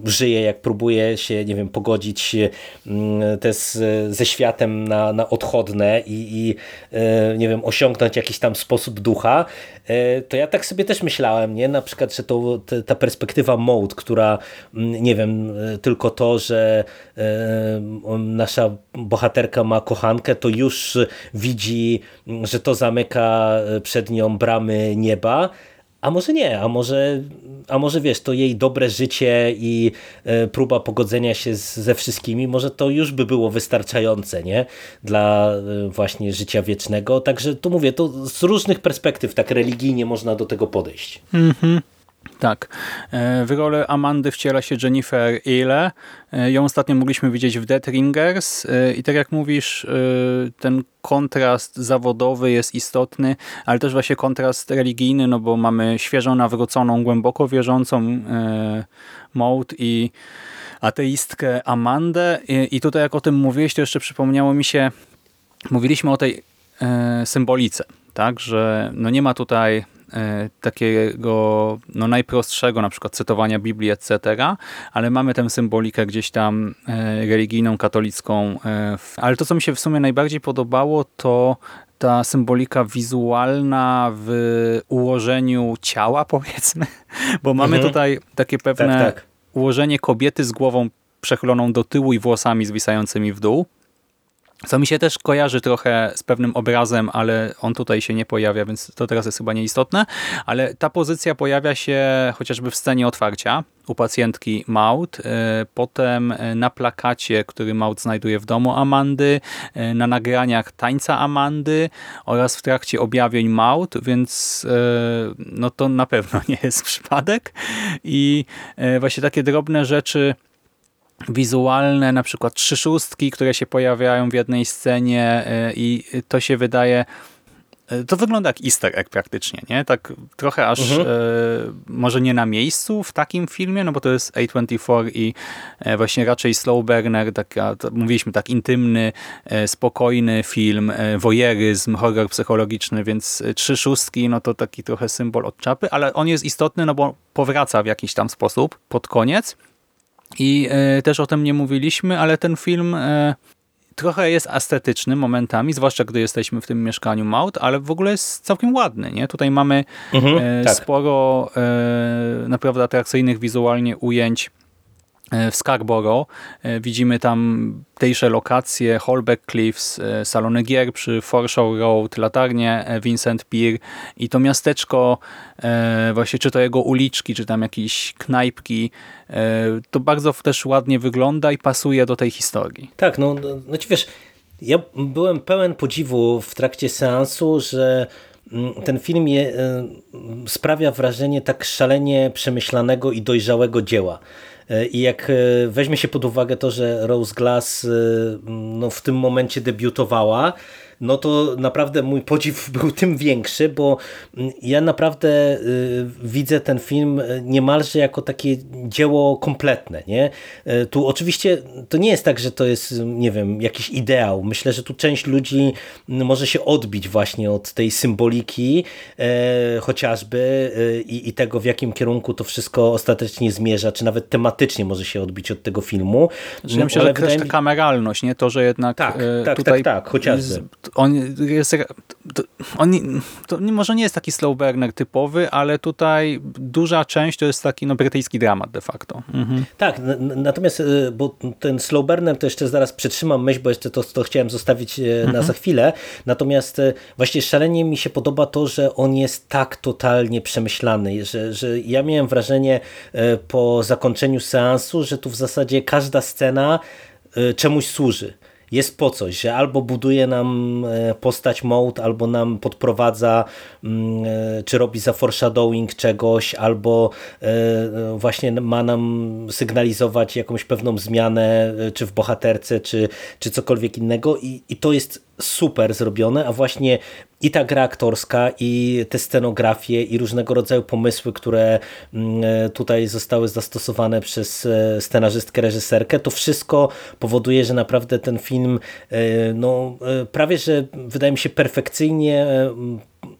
[SPEAKER 2] żyje, jak próbuje się, nie wiem, pogodzić mm, te z, ze światem na, na odchodne i, i, y, nie wiem, osiągnąć jakiś tam sposób ducha, y, to ja tak sobie też myślałem, nie? Na przykład, że to ta perspektywa mode, która, mm, nie wiem, tylko to, że nasza bohaterka ma kochankę, to już widzi, że to zamyka przed nią bramy nieba, a może nie, a może, a może wiesz, to jej dobre życie i e, próba pogodzenia się z, ze wszystkimi, może to już by było wystarczające, nie? Dla e, właśnie życia wiecznego. Także tu mówię, to z różnych perspektyw tak religijnie można do tego podejść.
[SPEAKER 1] Mhm. Tak. E, w rolę Amandy wciela się Jennifer Ile. Ją ostatnio mogliśmy widzieć w Dead Ringers e, i tak jak mówisz, e, ten kontrast zawodowy jest istotny, ale też właśnie kontrast religijny, no bo mamy świeżą, nawróconą, głęboko wierzącą Maud i ateistkę Amandę i tutaj jak o tym mówiłeś, to jeszcze przypomniało mi się, mówiliśmy o tej symbolice, tak, że no nie ma tutaj E, takiego no, najprostszego, na przykład cytowania Biblii, etc., ale mamy tę symbolikę gdzieś tam e, religijną, katolicką. E, ale to, co mi się w sumie najbardziej podobało, to ta symbolika wizualna w ułożeniu ciała, powiedzmy, bo mamy mhm. tutaj takie pewne tak, tak. ułożenie kobiety z głową przechyloną do tyłu i włosami zwisającymi w dół. Co mi się też kojarzy trochę z pewnym obrazem, ale on tutaj się nie pojawia, więc to teraz jest chyba nieistotne. Ale ta pozycja pojawia się chociażby w scenie otwarcia u pacjentki Maud, e, potem e, na plakacie, który Maud znajduje w domu Amandy, e, na nagraniach tańca Amandy oraz w trakcie objawień Maud, więc no to na pewno nie jest przypadek. I właśnie takie drobne rzeczy wizualne, na przykład trzy szóstki, które się pojawiają w jednej scenie e, i to się wydaje e, to wygląda jak easter egg praktycznie, nie? Tak trochę aż mhm. e, może nie na miejscu w takim filmie, no bo to jest A24 i e, właśnie raczej slow burner, taka, to, mówiliśmy tak intymny, e, spokojny film, e, wojeryzm, horror psychologiczny, więc trzy szóstki, no to taki trochę symbol od czapy, ale on jest istotny, no bo powraca w jakiś tam sposób pod koniec i e, też o tym nie mówiliśmy, ale ten film e, trochę jest estetyczny momentami, zwłaszcza gdy jesteśmy w tym mieszkaniu Maud, ale w ogóle jest całkiem ładny. Nie? Tutaj mamy mhm, e, tak. sporo naprawdę atrakcyjnych wizualnie ujęć w Scarborough. E, widzimy tam tejże lokacje, Holbeck Cliffs, e, salony gier przy Foreshore Road, latarnie Vincent Pier i to miasteczko, właśnie czy to jego uliczki, czy tam jakieś knajpki, to bardzo też ładnie wygląda i pasuje do tej historii.
[SPEAKER 2] Tak, no, no ci wiesz, ja byłem pełen podziwu w trakcie seansu, że mm, ten film je, sprawia wrażenie tak szalenie przemyślanego i dojrzałego dzieła. I jak weźmie się pod uwagę to, że Rose Glass no, w tym momencie debiutowała, no to naprawdę mój podziw był tym większy, bo ja naprawdę y, widzę ten film y, niemalże jako takie dzieło kompletne. Nie? Y, tu oczywiście to nie jest tak, że to jest, nie wiem, jakiś ideał. Myślę, że tu część ludzi może się odbić właśnie od tej symboliki chociażby i, i tego, w jakim kierunku to wszystko ostatecznie zmierza, czy nawet tematycznie może się odbić od tego filmu.
[SPEAKER 1] Znaczy, ja myślę, Ale że wydaje... kameralność, nie? To, że jednak
[SPEAKER 2] tak, tak, tutaj tak, tak, chociażby
[SPEAKER 1] on jest to, on, to może nie jest taki slow burner typowy, ale tutaj duża część to jest taki no, brytyjski dramat de facto. Mhm.
[SPEAKER 2] Tak, natomiast y, bo ten slow burner to jeszcze zaraz przetrzymam myśl, bo jeszcze to, to chciałem zostawić y, mhm. na za chwilę. Natomiast y, właśnie szalenie mi się podoba to, że on jest tak totalnie przemyślany, że, że ja miałem wrażenie po zakończeniu seansu, że tu w zasadzie każda scena czemuś służy jest po coś, że albo buduje nam e, postać mode, albo nam podprowadza, mm, e, czy robi za foreshadowing czegoś, albo e, właśnie ma nam sygnalizować jakąś pewną zmianę, czy w bohaterce, czy, czy cokolwiek innego. I, i to jest super zrobione, a właśnie i ta gra aktorska, i te scenografie, i różnego rodzaju pomysły, które mm, tutaj zostały zastosowane przez e, scenarzystkę, reżyserkę, to wszystko powoduje, że naprawdę ten film e, no, e, prawie, że wydaje mi się perfekcyjnie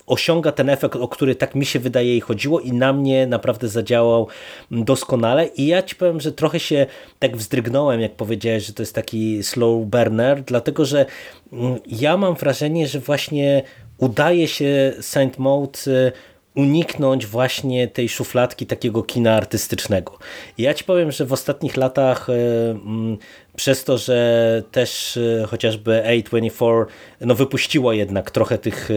[SPEAKER 2] osiąga ten efekt, o który tak mi się wydaje jej chodziło i na mnie naprawdę zadziałał doskonale. I ja ci powiem, że trochę się tak wzdrygnąłem, jak powiedziałeś, że to jest taki slow burner, dlatego, że mm, ja mam wrażenie, że właśnie udaje się Saint y, uniknąć właśnie tej szufladki takiego kina artystycznego. Ja ci powiem, że w ostatnich latach y, mm, przez to, że też y, chociażby A24 no, wypuściło jednak trochę tych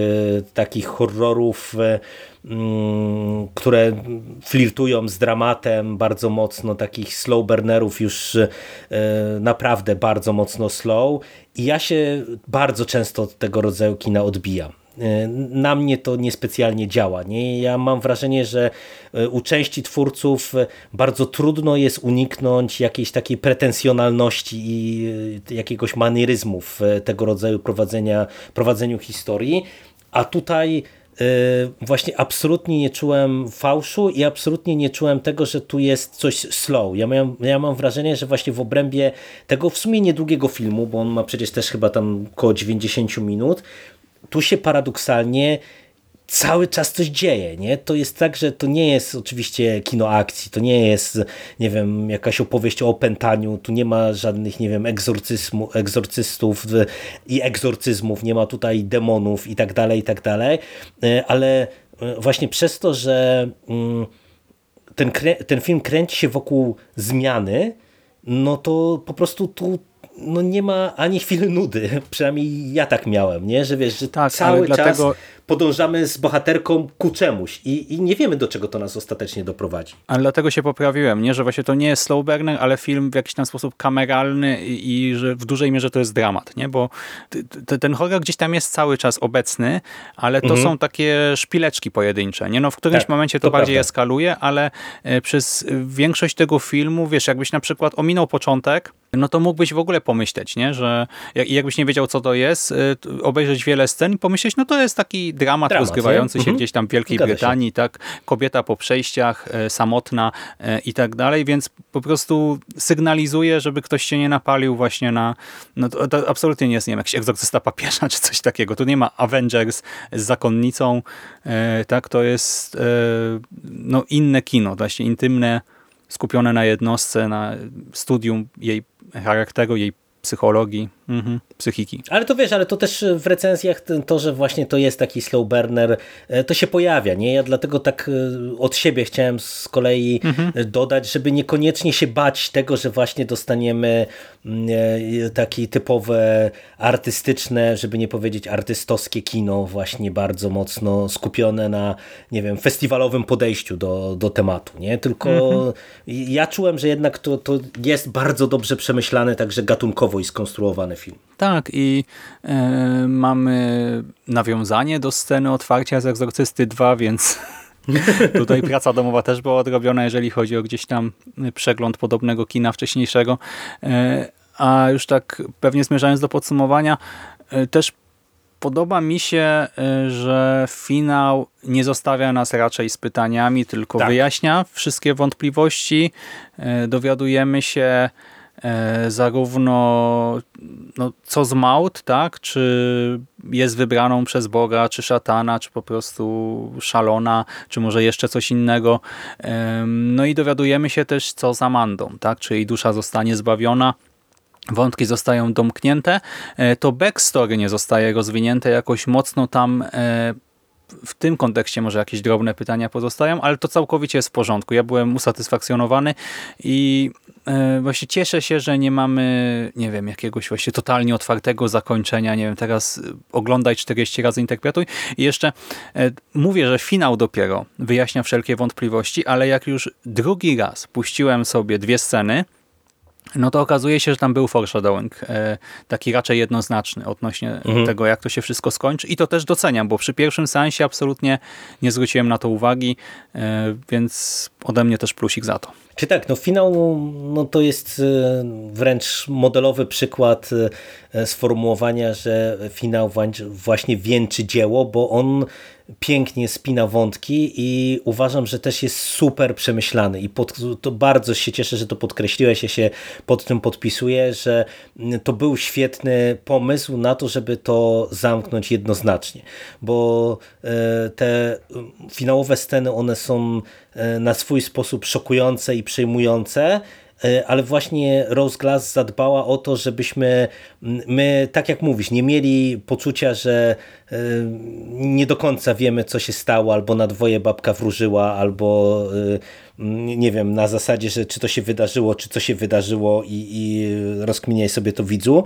[SPEAKER 2] takich horrorów, mm, które flirtują z dramatem bardzo mocno, takich slow burnerów już naprawdę bardzo mocno slow i ja się bardzo często od tego rodzaju kina odbijam. E, na mnie to niespecjalnie działa. Nie? Ja mam wrażenie, że e, u części twórców e, bardzo trudno jest uniknąć jakiejś takiej pretensjonalności i jakiegoś manieryzmu w tego rodzaju prowadzenia, prowadzeniu historii, a tutaj właśnie absolutnie nie czułem fałszu i absolutnie nie czułem tego, że tu jest coś slow. Ja mam, ja mam wrażenie, że właśnie w obrębie tego w sumie niedługiego filmu, bo on ma przecież też chyba tam około 90 minut, tu się paradoksalnie cały czas coś dzieje, nie? To jest tak, że to nie jest oczywiście kino akcji, to nie jest, nie wiem, jakaś opowieść o opętaniu, tu nie ma żadnych, nie wiem, egzorcyzmu, egzorcystów i egzorcyzmów, nie ma tutaj demonów i tak dalej, i tak dalej, e, ale e, właśnie przez to, że mm, ten, ten film kręci się wokół zmiany, no to po prostu tu no nie ma ani chwili nudy. Przynajmniej ja tak miałem, nie? że wiesz, że tak, cały czas dlatego podążamy z bohaterką ku czemuś i, i nie wiemy, do czego to nas ostatecznie doprowadzi.
[SPEAKER 1] Ale dlatego się poprawiłem, nie? że właśnie to nie jest slow burner, ale film w jakiś tam sposób kameralny i, i że w dużej mierze to jest dramat, nie? bo ten horror gdzieś tam jest cały czas obecny, ale to mhm. są takie szpileczki pojedyncze. Nie? No, w którymś tak, momencie to, to bardziej prawda. eskaluje, ale e, przez większość tego filmu, wiesz, jakbyś na przykład ominął początek, no to mógłbyś w ogóle pomyśleć, nie? że jakbyś nie wiedział, co to jest, e, obejrzeć wiele scen i pomyśleć, no to jest taki dramat, dramat rozgrywający się mhm. gdzieś tam w Wielkiej Zgadza Brytanii, się. tak? Kobieta po przejściach, e, samotna e, i tak dalej, więc po prostu sygnalizuje, żeby ktoś się nie napalił właśnie na... No to, to absolutnie nie jest, nie wiem, jakiś egzorcysta papieża czy coś takiego. Tu nie ma Avengers z zakonnicą, tak? To jest no, inne kino, właśnie intymne, skupione na jednostce, na studium jej charakteru, jej psychologii, mhm, psychiki.
[SPEAKER 2] Ale to wiesz, ale to też w recenzjach to, że właśnie to jest taki slow burner, e, to się pojawia, nie? Ja dlatego tak e, od siebie chciałem z kolei mhm. dodać, żeby niekoniecznie się bać tego, że właśnie dostaniemy mm, e, takie typowe artystyczne, żeby nie powiedzieć artystowskie kino, właśnie bardzo mocno skupione na, nie wiem, festiwalowym podejściu do, do tematu, nie? Tylko mhm. ja czułem, że jednak to, to jest bardzo dobrze przemyślane także gatunkowo i film.
[SPEAKER 1] Tak i e, mamy nawiązanie do sceny otwarcia z Egzorcysty 2, więc tutaj praca domowa też była odrobiona, jeżeli chodzi o gdzieś tam przegląd podobnego kina wcześniejszego. E, a już tak pewnie zmierzając do podsumowania, e, też podoba mi się, że finał nie zostawia nas raczej z pytaniami, tylko tak. wyjaśnia wszystkie wątpliwości. Dowiadujemy się zarówno no, co z Maut, tak? czy jest wybraną przez Boga, czy szatana, czy po prostu szalona, czy może jeszcze coś innego. No i dowiadujemy się też co z Amandą, tak? czy jej dusza zostanie zbawiona wątki zostają domknięte, e, to backstory nie zostaje rozwinięte jakoś mocno tam e, w tym kontekście może jakieś drobne pytania pozostają, ale to całkowicie jest w porządku. Ja byłem usatysfakcjonowany i e, właśnie cieszę się, że nie mamy, nie wiem, jakiegoś właśnie totalnie otwartego zakończenia. Nie wiem, teraz oglądaj 40 razy interpretuj. I jeszcze mówię, że finał dopiero wyjaśnia wszelkie wątpliwości, ale jak już drugi raz puściłem sobie dwie sceny, no to okazuje się, że tam był foreshadowing, e, taki raczej jednoznaczny odnośnie mhm. tego, jak to się wszystko skończy i to też doceniam, bo przy pierwszym sensie absolutnie nie zwróciłem na to uwagi, e, więc ode mnie też plusik za to.
[SPEAKER 2] Czy tak, no finał no to jest e, wręcz modelowy przykład sformułowania, że finał właśnie wieńczy dzieło, bo on pięknie spina wątki i uważam, że też jest super przemyślany i pod, to bardzo się cieszę, że to podkreśliłeś, ja się pod tym podpisuję, że to był świetny pomysł na to, żeby to zamknąć jednoznacznie, bo te finałowe sceny, one są na swój sposób szokujące i przejmujące, E, ale właśnie Rose Glass zadbała o to, żebyśmy my, tak jak mówisz, nie mieli poczucia, że e, nie do końca wiemy, co się stało, albo na dwoje babka wróżyła, albo e, nie wiem, na zasadzie, że czy to się wydarzyło, czy co się wydarzyło i, i rozkminiaj sobie to widzu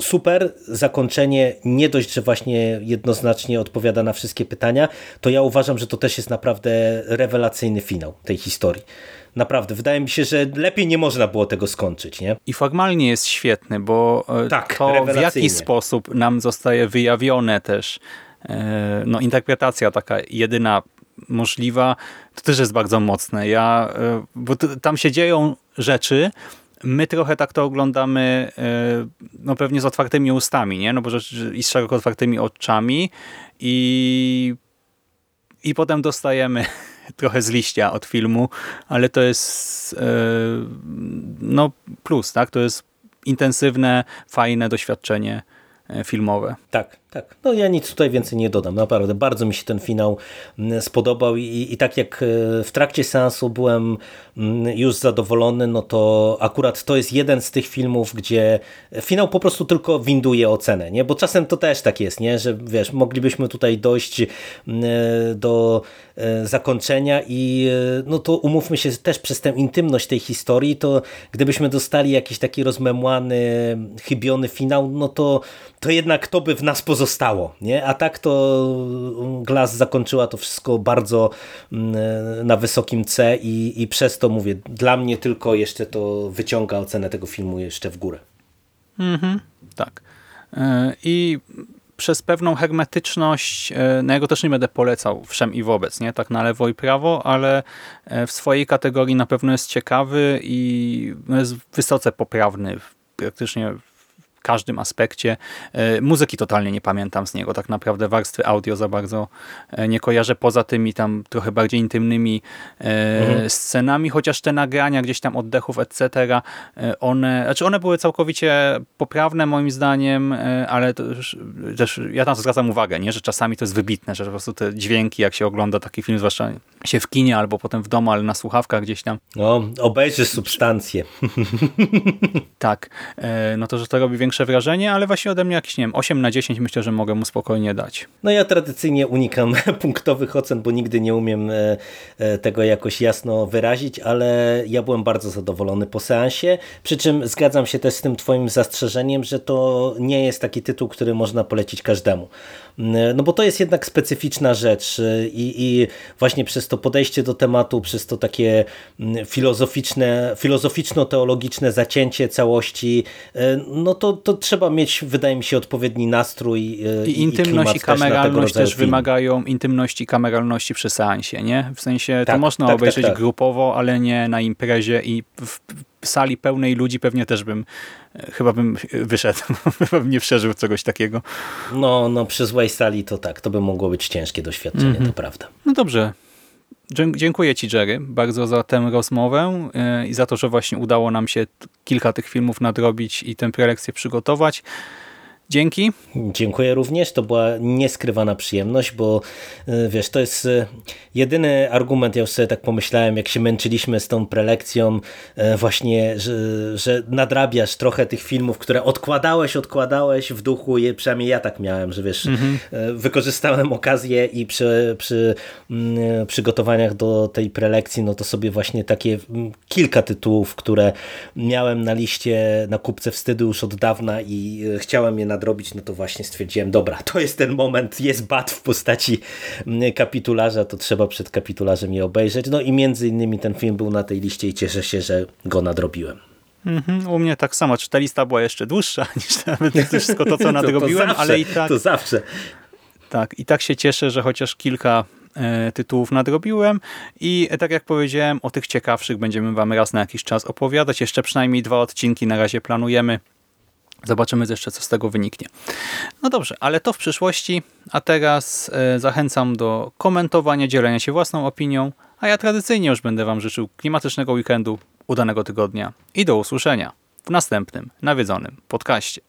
[SPEAKER 2] super zakończenie, nie dość, że właśnie jednoznacznie odpowiada na wszystkie pytania, to ja uważam, że to też jest naprawdę rewelacyjny finał tej historii. Naprawdę, wydaje mi się, że lepiej nie można było tego skończyć. Nie?
[SPEAKER 1] I formalnie jest świetny, bo e, tak, to w jaki sposób nam zostaje wyjawione też e, no, interpretacja taka jedyna możliwa, to też jest bardzo mocne. Ja, e, bo tam się dzieją rzeczy, my trochę tak to oglądamy no pewnie z otwartymi ustami, nie? No bo i z szeroko otwartymi oczami i, i potem dostajemy trochę z liścia od filmu, ale to jest e, no plus, tak? To jest intensywne, fajne doświadczenie e, filmowe.
[SPEAKER 2] Tak, tak, no ja nic tutaj więcej nie dodam, naprawdę bardzo mi się ten finał mm, spodobał i, i tak jak e, w trakcie seansu byłem mm, już zadowolony, no to akurat to jest jeden z tych filmów, gdzie finał po prostu tylko winduje ocenę, nie? bo czasem to też tak jest, nie? że wiesz, moglibyśmy tutaj dojść mm, do e, zakończenia i e, no to umówmy się też przez tę intymność tej historii, to gdybyśmy dostali jakiś taki rozmemłany, chybiony finał, no to, to jednak to by w nas pozostał zostało, nie? A tak to mm, Glass zakończyła to wszystko bardzo mm, na wysokim C i, i przez to mówię, dla mnie tylko jeszcze to wyciąga ocenę tego filmu jeszcze w górę.
[SPEAKER 1] Mhm, tak. E, I przez pewną hermetyczność, e, no ja go też nie będę polecał wszem i wobec, nie? tak na lewo i prawo, ale e, w swojej kategorii na pewno jest ciekawy i no, jest wysoce poprawny praktycznie każdym aspekcie. E, muzyki totalnie nie pamiętam z niego, tak naprawdę warstwy audio za bardzo e, nie kojarzę, poza tymi tam trochę bardziej intymnymi e, mhm. scenami, chociaż te nagrania gdzieś tam oddechów, etc., one, znaczy one były całkowicie poprawne moim zdaniem, ale też, też ja tam zwracam uwagę, nie, że czasami to jest wybitne, że po prostu te dźwięki, jak się ogląda taki film, zwłaszcza się w kinie albo potem w domu, ale na słuchawkach gdzieś tam.
[SPEAKER 2] No, obejrzysz substancje.
[SPEAKER 1] tak, no to, że to robi większą większe wrażenie, ale właśnie ode mnie jakieś, nie wiem, 8 na 10 myślę, że mogę mu spokojnie dać.
[SPEAKER 2] No ja tradycyjnie unikam punktowych ocen, bo nigdy nie umiem e, e, tego jakoś jasno wyrazić, ale ja byłem bardzo zadowolony po seansie, przy czym zgadzam się też z tym twoim zastrzeżeniem, że to nie jest taki tytuł, który można polecić każdemu. Mm, no bo to jest jednak specyficzna rzecz i, i właśnie przez to podejście do tematu, przez to takie mm, filozoficzne, filozoficzno-teologiczne zacięcie całości, e, no to, to trzeba mieć, wydaje mi się, odpowiedni nastrój
[SPEAKER 1] e, i, i intymność i kameralność też wymagają intymności i kameralności przy seansie, nie? W sensie tak, to można tak, tak obejrzeć tak, grupowo, ale nie na imprezie i w sali pełnej ludzi pewnie też bym e, chyba bym wyszedł, chyba bym nie przeżył czegoś takiego.
[SPEAKER 2] No, no przy złej sali to tak, to by mogło być ciężkie doświadczenie, mm -hmm. to prawda.
[SPEAKER 1] No dobrze, Dziękuję Ci, Jerry, bardzo za tę rozmowę e, i za to, że właśnie udało nam się kilka tych filmów nadrobić i tę prelekcję przygotować. Dzięki.
[SPEAKER 2] Dziękuję również. To była nieskrywana przyjemność, bo e, wiesz, to jest e, jedyny argument, ja już sobie tak pomyślałem, jak się męczyliśmy z tą prelekcją, e, właśnie, że, że nadrabiasz trochę tych filmów, które odkładałeś, odkładałeś w duchu, przynajmniej ja tak miałem, że wiesz, mhm. wykorzystałem okazję i przy, przy przygotowaniach do tej prelekcji, no to sobie właśnie takie kilka tytułów, które miałem na liście na kupce wstydu już od dawna i chciałem je nadrobić nadrobić, no to właśnie stwierdziłem, dobra, to jest ten moment, jest bat w postaci mm, kapitularza, to trzeba przed kapitularzem je obejrzeć. No i między innymi ten film był na tej liście i cieszę się, że go nadrobiłem.
[SPEAKER 1] Mhm, u mnie tak samo, czy ta lista była jeszcze dłuższa niż nawet wszystko to, co nadrobiłem, to, to zawsze, ale i tak...
[SPEAKER 2] To zawsze.
[SPEAKER 1] Tak, i tak się cieszę, że chociaż kilka e, tytułów nadrobiłem i tak jak powiedziałem, o tych ciekawszych będziemy Wam raz na jakiś czas opowiadać. Jeszcze przynajmniej dwa odcinki na razie planujemy. Zobaczymy jeszcze, co z tego wyniknie. No dobrze, ale to w przyszłości, a teraz e, zachęcam do komentowania, dzielenia się własną opinią, a ja tradycyjnie już będę Wam życzył klimatycznego weekendu, udanego tygodnia i do usłyszenia w następnym nawiedzonym podcaście.